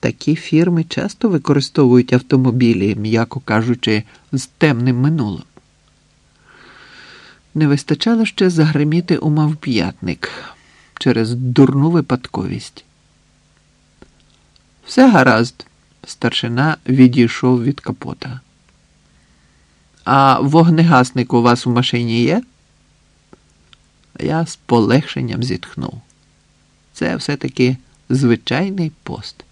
Такі фірми часто використовують автомобілі, м'яко кажучи, з темним минулим. Не вистачало ще загриміти у мавп'ятник через дурну випадковість. Все гаразд, старшина відійшов від капота. А вогнегасник у вас у машині є? Я з полегшенням зітхнув. Це все-таки звичайний пост.